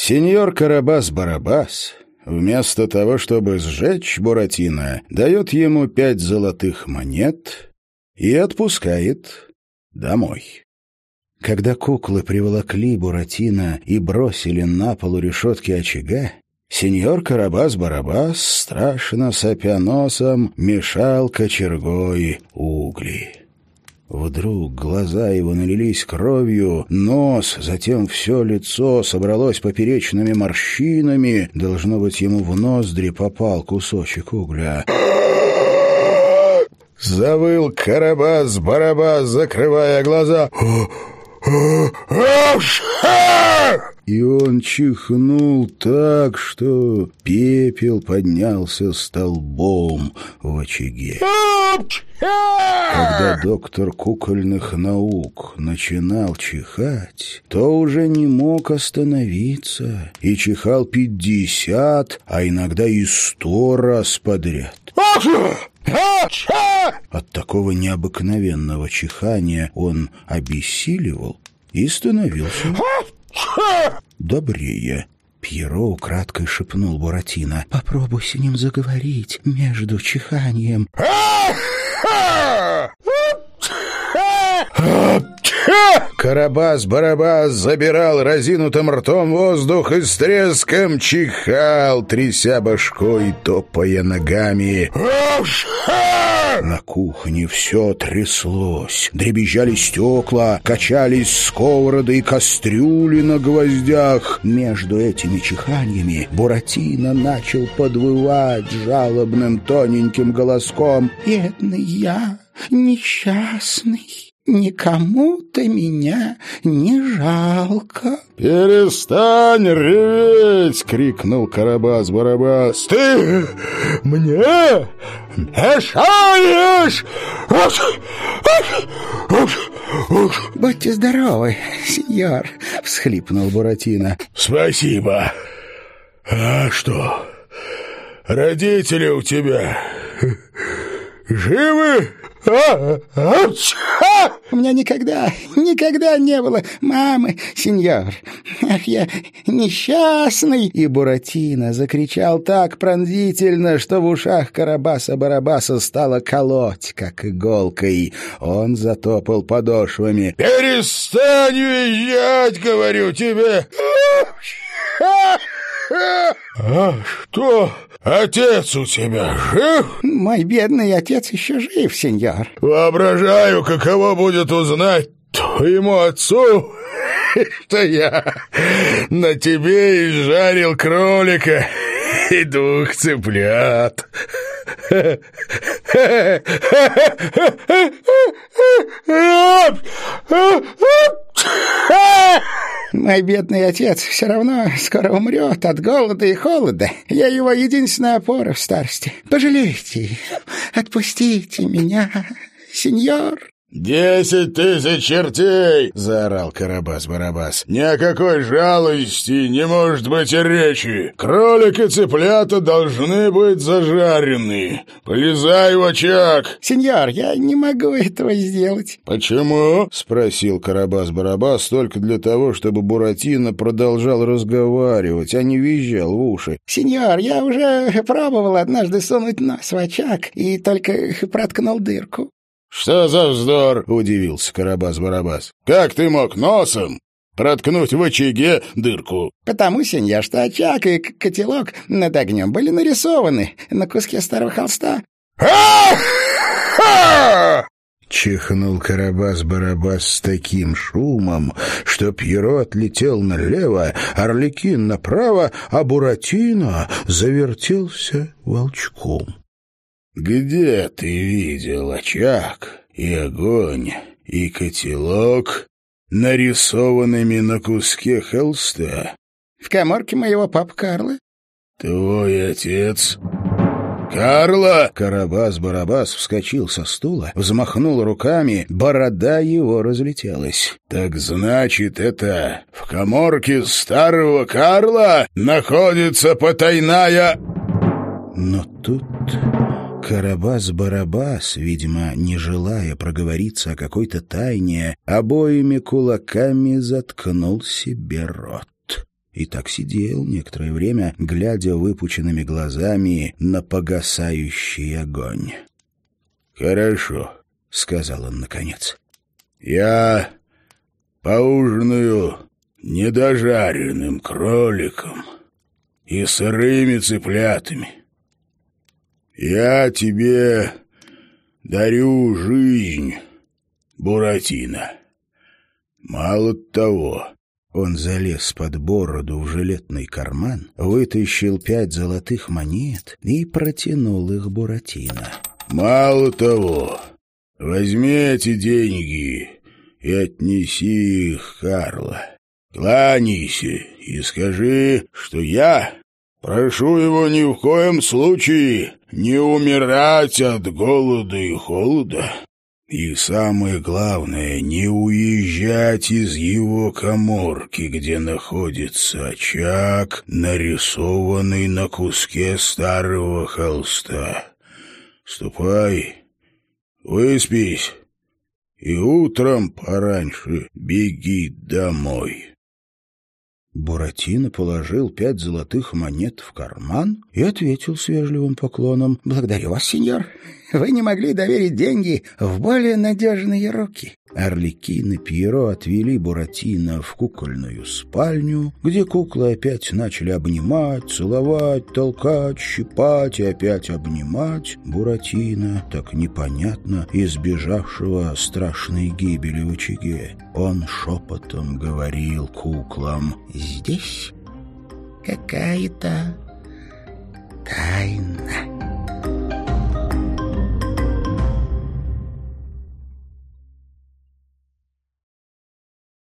Сеньор Карабас-Барабас, вместо того, чтобы сжечь Буратино, дает ему пять золотых монет и отпускает домой. Когда куклы приволокли Буратино и бросили на полу решетки очага, сеньор Карабас-Барабас, страшно сопя носом, мешал кочергой угли. Вдруг глаза его налились кровью, нос, затем все лицо собралось поперечными морщинами. Должно быть, ему в ноздри попал кусочек угля. Завыл Карабас-Барабас, закрывая глаза. И он чихнул так, что пепел поднялся столбом в очаге. Когда доктор кукольных наук начинал чихать, то уже не мог остановиться и чихал пятьдесят, а иногда и сто раз подряд. От такого необыкновенного чихания он обессиливал и становился добрее. Пьеро украдкой шепнул Буратино. «Попробуй с ним заговорить между чиханием». Arr! Карабас-барабас забирал разинутым ртом воздух и с треском чихал, тряся башкой топая ногами. На кухне все тряслось. Дребезжали стекла, качались сковороды и кастрюли на гвоздях. Между этими чиханьями Буратино начал подвывать жалобным тоненьким голоском. «Бедный я, несчастный!» Никому-то меня не жалко». «Перестань реветь!» — крикнул Карабас-Барабас. «Ты мне мешаешь!» «Будьте здоровы, сеньор!» — всхлипнул Буратино. «Спасибо. А что, родители у тебя живы?» У меня никогда, никогда не было мамы, сеньор. Ах, я несчастный!» И Буратино закричал так пронзительно, что в ушах Карабаса-Барабаса стало колоть, как иголкой. Он затопал подошвами. «Перестань уезжать, говорю тебе!» «А что, отец у тебя жив?» «Мой бедный отец еще жив, сеньор». «Воображаю, каково будет узнать твоему отцу, что я на тебе изжарил кролика и двух цыплят». Мой бедный отец все равно скоро умрет от голода и холода. Я его единственная опора в старости. Пожалейте, отпустите меня, сеньор. «Десять тысяч чертей!» — заорал Карабас-Барабас. «Ни о какой жалости не может быть и речи! Кролик и цыплята должны быть зажарены! Полезай в очаг!» «Сеньор, я не могу этого сделать!» «Почему?» — спросил Карабас-Барабас только для того, чтобы Буратино продолжал разговаривать, а не визжал в уши. «Сеньор, я уже пробовал однажды сунуть нос в очаг и только проткнул дырку». «Что за вздор?» — удивился Карабас-Барабас. «Как ты мог носом проткнуть в очаге дырку?» «Потому, сеньор, что очаг и котелок над огнем были нарисованы на куске старого холста». Чихнул Карабас-Барабас с таким шумом, что Пьеро отлетел налево, Орликин направо, а Буратино завертелся волчком. «Где ты видел очаг и огонь и котелок, нарисованными на куске холста?» «В коморке моего папы Карла». «Твой отец...» «Карла!» Карабас-Барабас вскочил со стула, взмахнул руками, борода его разлетелась. «Так значит, это в коморке старого Карла находится потайная...» Но тут Карабас-Барабас, видимо, не желая проговориться о какой-то тайне, обоими кулаками заткнул себе рот. и так сидел некоторое время, глядя выпученными глазами на погасающий огонь. «Хорошо», — сказал он наконец. «Я поужинаю недожаренным кроликом и сырыми цыплятами. Я тебе дарю жизнь, Буратино. Мало того, он залез под бороду в жилетный карман, вытащил пять золотых монет и протянул их Буратино. «Мало того, возьми эти деньги и отнеси их Карла. Кланяйся и скажи, что я прошу его ни в коем случае не умирать от голода и холода, и самое главное, не уезжать из его коморки, где находится очаг, нарисованный на куске старого холста. Ступай, выспись, и утром пораньше беги домой. Буратино положил пять золотых монет в карман и ответил с вежливым поклоном. «Благодарю вас, сеньор. Вы не могли доверить деньги в более надежные руки». Орликин Пьеро отвели Буратино в кукольную спальню, где куклы опять начали обнимать, целовать, толкать, щипать и опять обнимать Буратино, так непонятно избежавшего страшной гибели в очаге. Он шепотом говорил куклам «Здесь какая-то тайна».